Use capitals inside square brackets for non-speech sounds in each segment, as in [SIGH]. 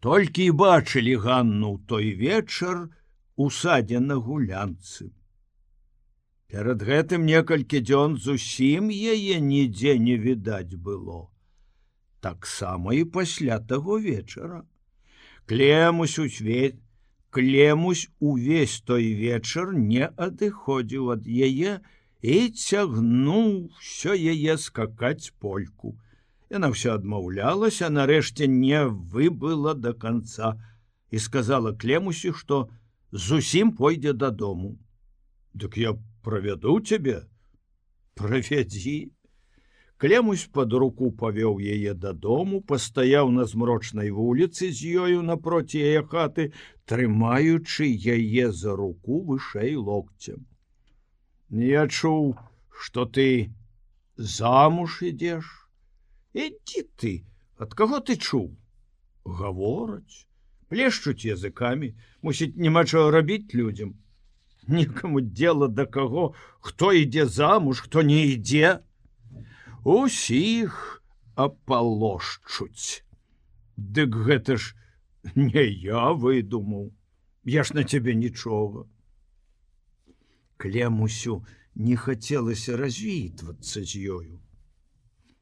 толькі і бачылі ганну ў той вечар у садзе на гулянцы. Перад гэтым некалькі дзён зусім яе нідзе не відаць было. Таксама і пасля таго вечара. Клемусь усвет клемусь увесь той вечар не адыходзіў ад яе і цягнуў все яе скакаць польку яна все адмаўлялася нарэшце не выбыла до конца і сказала клемусі что зусім пойдзе дадому дык я правяду цябе правядзі Клемусь под руку павёў яе дадому, пастаяў на змрочнай вуліцы з ёю напроці яе хаты, трымаючы яе за руку вышэй локцем. Я чуў, што ты замуж ідзеш. Ідзі ты, ад каго ты чуў? Гавораць, плешчуць языкамі, мусіць няма чаго рабіць людзям. Нікаму дела да каго, хто ідзе замуж, хто не ідзе, усіх апалошчуць. Дык гэта ж не я выдумаў, Я ж на цябе нічога. Клемусю не хацелася развітвацца з ёю.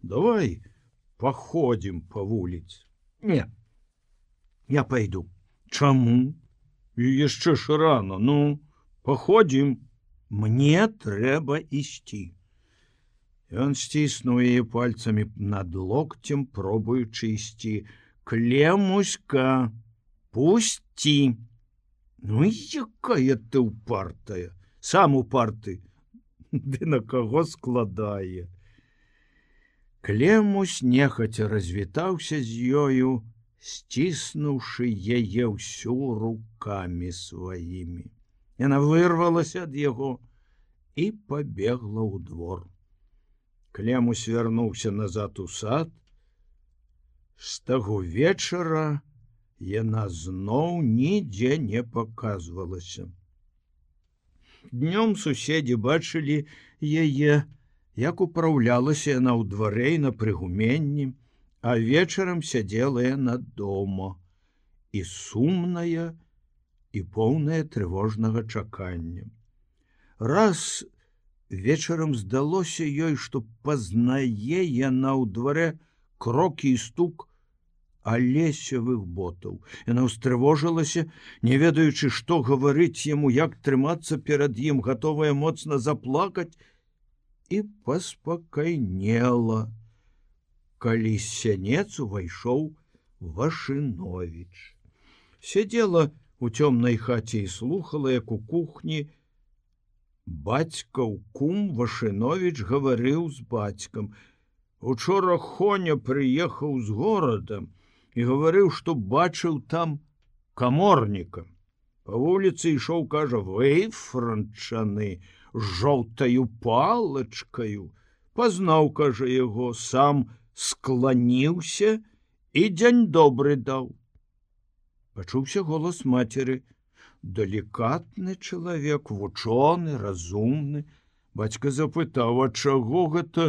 Давай паходзім па вуліц. Не, Я пойду. Чаму? І яшчэ ж рано, ну, паходзім, мне трэба ісці. Ён сціснуў яе пальцамі над локцем, пробуючы ісці. Клемуська, пусці. Ну якая ты упартая, сам упарты, Ды [LAUGHS] на каго складае. Клемусь нехаця развітаўся з ёю, сціснуўшы яе ўсю рукамі сваімі. Яна вырвалася ад яго і пабегла ў двор. Кляму свярнуўся назад у сад. З таго вечара яна зноў нідзе не паказвалася. Днём суседзі бачылі яе, як упраўлялася яна ў дварэй на прыгуменні, а вечарам сядзела яна дома і сумная і поўная трывожнага чакання. Раз вечарам здалося ёй што пазнае яна ў дварэ крокі і стук алесевых ботаў яна ўстрывожылася не ведаючы што гаварыць яму як трымацца перад ім гатовая моцна заплакаць і паспакайнела калі сянец увайшоў вашынович сядзела у цёмнай хаце і слухала як у кухні у Бацькаў кум Вашынович гаварыў з бацькам. Учора Хоня прыехаў з горадам і гаварыў, што бачыў там каморніка. Па вуліцы ішоў, кажа, вы франчаны з жоўтаю палачкаю. Пазнаў, кажа яго, сам скланіўся і дзень добры даў. Пачуўся голас матері, далікатны чалавек вучоны разумны бацька запытаў ад чаго гэта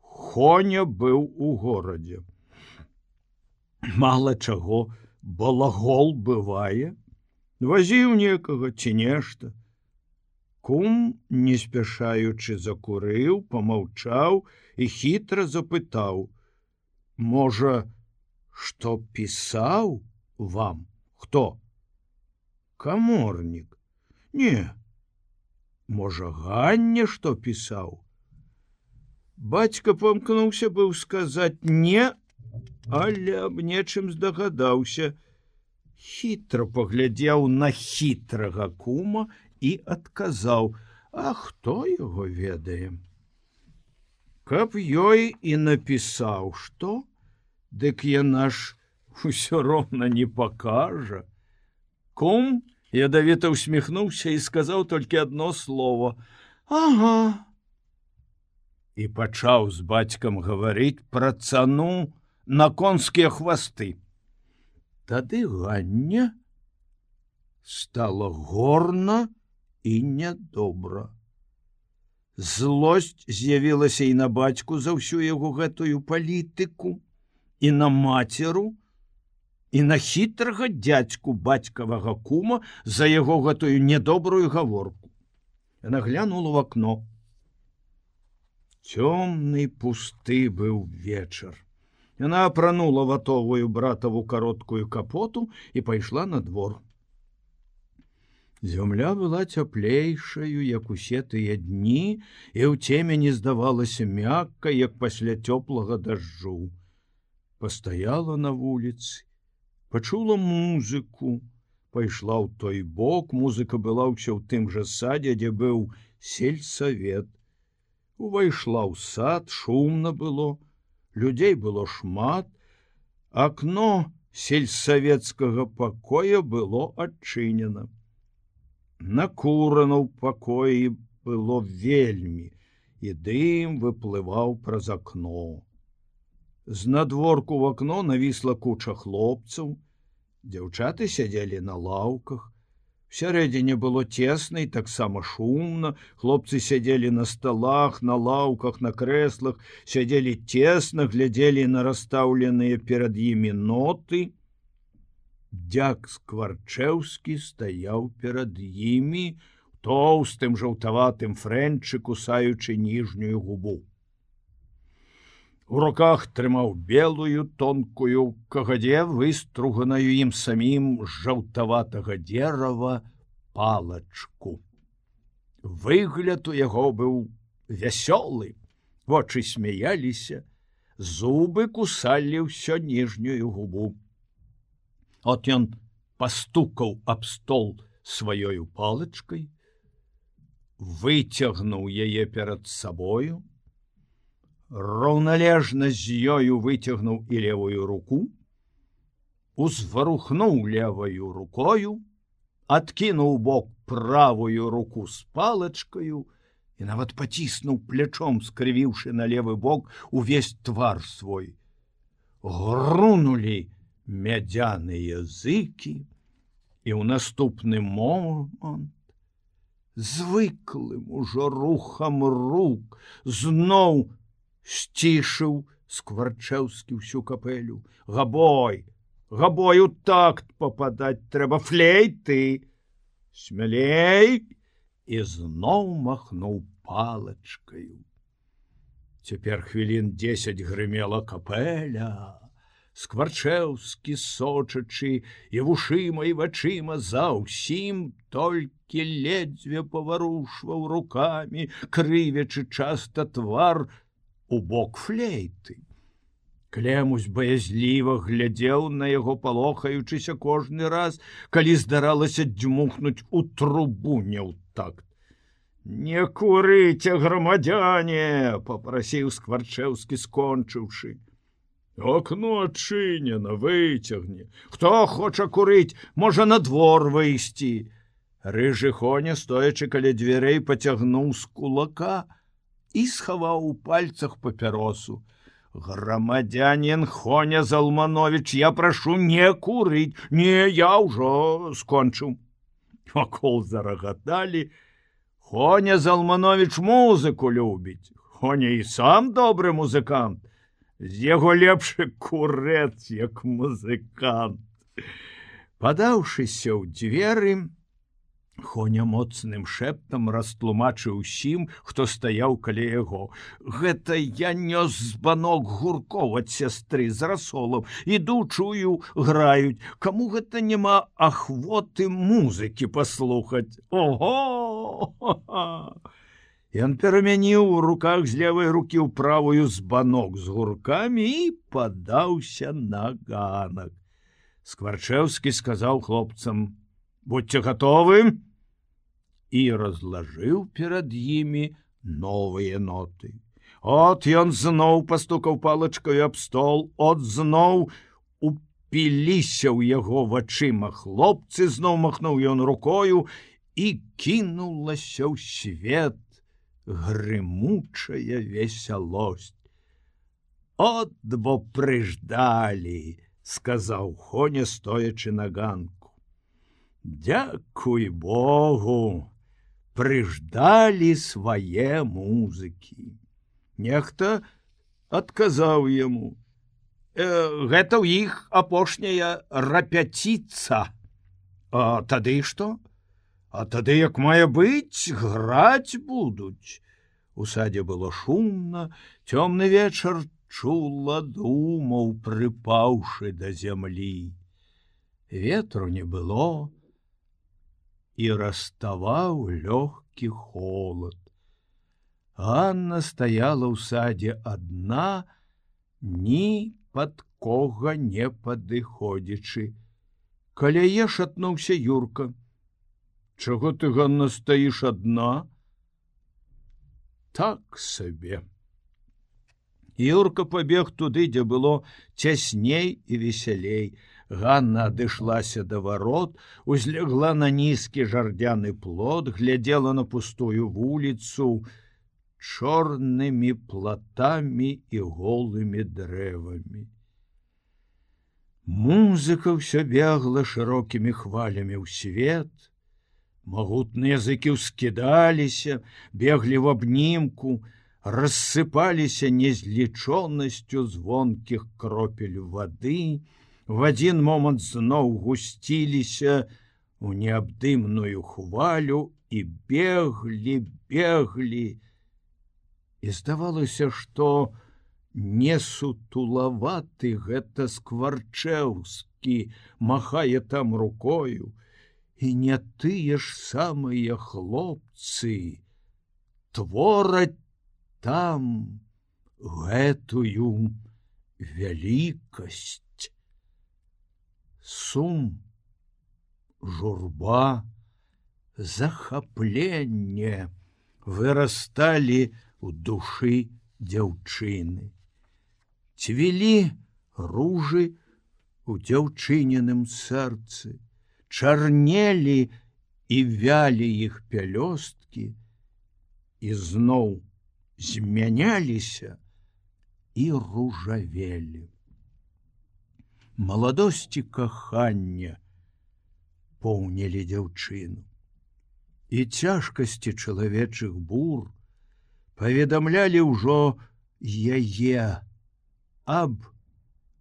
хоня быў у горадзе мало чаго балагол бывае вазіў некага ці нешта кум не спяшаючы закурыў помаўчаў і хітра запытаў можа што пісаў вам хто? Каморнік не можа ганне што пісаў? Бацька помкнуўся быў сказаць не але аб нечым здагадаўся. Хітра паглядзеў на хітрага кума і адказаў а хто яго ведае каб ёй і напісаў што дык яна ж усё роўна не пакажа Кум ядавіта усміхнуўся і сказаў толькі одно слово: Ага. І пачаў з бацькам гаварыць пра цану на конскія хвасты. Тады ганне стало горна і нядобра. Злосць з'явілася і на бацьку за ўсю яго гэтую палітыку і на мацеру, і на хітрага дядзьку бацькавага кума за яго гэтую нядобрую гаворку. Яна глянула в акно. Цёмны пусты быў вечар. Яна апранула ватовую братаву кароткую капоту і пайшла на двор. Зямля была цяплейшаю, як усе тыя дні, і ў цеме не здавалася мякка, як пасля цёплага дажджу. Пастаяла на вуліцы, пачула музыку, пайшла ў той бок, музыка была ўсё ў тым жа садзе, дзе быў сельсавет. Увайшла ў сад, шумна было, людзей было шмат, акно сельсавецкага пакоя было адчынена. Накурана ў пакоі было вельмі, і дым выплываў праз акно. З надворку в акно навісла куча хлопцаў. Дзяўчаты сядзелі на лаўках. Сярэдзіне было цесна і таксама шумна. Хлопцы сядзелі на сталах, на лаўках, на крэслах, сядзелі цесна, глядзелі на расстаўленыя перад імі ноты. Дяк скварчэўскі стаяў перад імі, тоўстым жаўтаватым фрэнчы кусаючы ніжнюю губу. У руках трымаў белую тонкую кагадзе выструганаю ім самім жаўтаватага дзерава палачку. Выгляд у яго быў вясёлы, вочы смяяліся, зубы кусалі ўсё ніжнюю губу. От ён пастукаў аб стол сваёю палачкай, выцягнуў яе перад сабою, роўналежна з ёю выцягнуў і левую руку, узварухнуў леваю рукою, адкінуў бок правую руку з палачкаю і нават паціснуў плячом, скрывіўшы на левы бок увесь твар свой. Грунулі мядзяныя языкі, і ў наступны момант. Звыклым ужо рухам рук зноў сцішыў скварчэўскі ўсю капелю габой габою такт попадать трэба флей ты смялей! І зноў махнуў палачкаю. Цяпер хвілін десять грымела капеля скварчэўскі сочачы і вушыма і вачыма за ўсім толькі ледзьве паварушваў руками крывячы часта твар у бок флейты. Клемусь баязліва глядзеў на яго палохаючыся кожны раз, калі здаралася дзьмухнуць у трубу не ў такт. Не курыце грамадзяне, попрасіў скварчэўскі скончыўшы. Окно адчынена, выцягне. Хто хоча курыць, можа на двор выйсці. Рыжы хоня, стоячы каля дзвярэй пацягнуў з кулака, і схаваў у пальцах папяросу. Грамадзянин Хоня Залманович, я прашу не курыць, не я ўжо скончыў. Вакол зарагаталі. Хоня Залманович музыку любіць. Хоня і сам добры музыкант. З яго лепшы курэц, як музыкант. Падаўшыся ў дзверы, Хоня моцным шэптам растлумачыў усім, хто стаяў каля яго. Гэта я нёс збанок гурков ад сястры з расолам, іду чую, граюць, Каму гэта няма ахвоты музыкі паслухаць. Ого! Ён перамяніў у руках з левой рукі ў правую збанок з гуркамі і падаўся на ганак. Скварчэўскі сказаў хлопцам: « Будьце гатовым, і разлажыў перад імі новыя ноты. От ён зноў пастукаў палачкаю аб стол, от зноў упіліся ў яго вачыма хлопцы зноў махнуў ён рукою і кінулася ў свет грымучая весялосць. От бо прыждалі, сказаў Хоня стоячы на ганку. Дякуй Богу! прыждалі свае музыкі. Нехта адказаў яму: гэта ў іх апошняя рапяціца тады што а тады як мае быць граць будуць у садзе было шумна цёмны вечар чула думаў прыпаўшы да зямлі ветру не было і раставаў лёгкі холод Анна стаяла ў садзе адна ні пад кого не падыходзячы. Каля е шатнуўся юрка. Чаго ты ганна стаіш адна? Так сабе. Юрка пабег туды, дзе было цясней і весялей. Ганна адышлася да варот, узлегла на нізкі жардзяны плод, глядзела на пустую вуліцу, чорнымі платамі і голымі дрэвамі. Музыка ўсё бегла шырокімі хвалямі ў свет. Магутныя языкі ўскідаліся, беглі в абнімку, рассыпаліся незлічонасцю звонкіх кропель вады, в адзін момант зноў гусціліся у неабдымную хвалю і беглі, беглі, і здавалося, што не сутулаваты гэта скварчэўскі махае там рукою і не тыя ж самыя хлопцы. Твораць там гэтую вялікасць сум журба захапленне вырасталі у душы дзяўчыны. Цвілі ружы у дзяўчыненым сэрцы, чарнелі і вялі іх пялёсткі, і зноў змяняліся і ружавелі. Маладосці кахання поўнілі дзяўчыну. І цяжкасці чалавечых бур, паведамлялі ўжо яе аб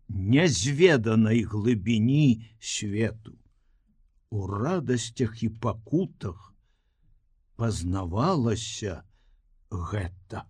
нязведанай глыбіні свету у радасцях і пакутах пазнавалася гэта